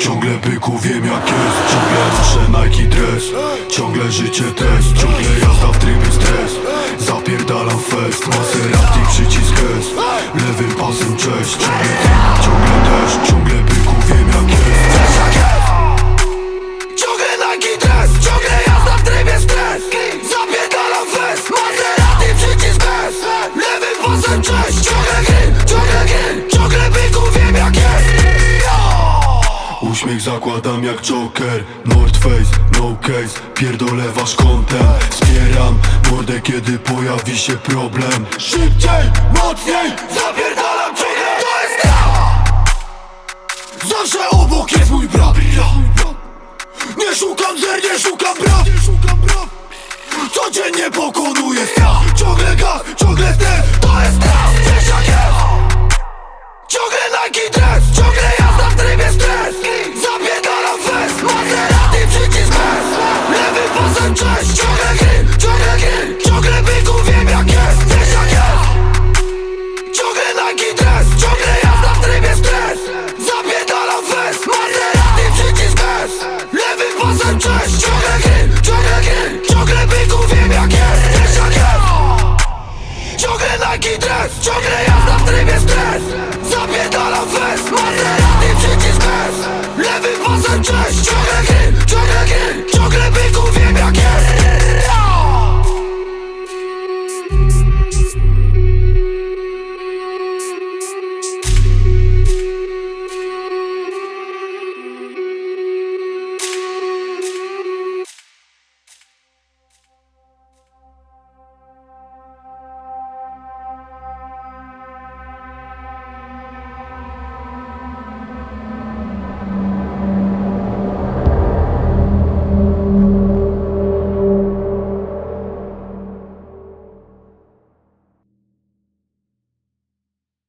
Ciągle byku wiem jak jest. Ciągle noszę Nike dress. Ciągle życie test. Ciągle jazda w trybie stres. Zapierdalam fest. Maserati przycisk S. Lewym pasem cześć. Ciągle Zakładam jak Joker. North Face, no case Pierdolę wasz kątem Wspieram mordę kiedy pojawi się problem. Szybciej, mocniej Zapierdalam ciągle, to jest rap Zawsze obok jest mój brat. Nie szukam zer, nie szukam braw Codziennie pokonuję strach. Ciągle gaz, ciągle stres, to jest rap Wiesz Cześć, ciągle gry, ciągle gry Ciągle byku, wiem jak jest, wiesz jak jest Ciągle Nike dress, ciągle jazda w trybie stres. Zapierdalam fest, Maserati przycisk S. Lewym pasem, cześć, ciągle gry, ciągle gry Ciągle byku, wiem jak jest, wiesz jak jest Ciągle Nike dress, ciągle jazda w trybie stres. Zapierdalam fest, Maserati przycisk S. Lewym pasem, cześć,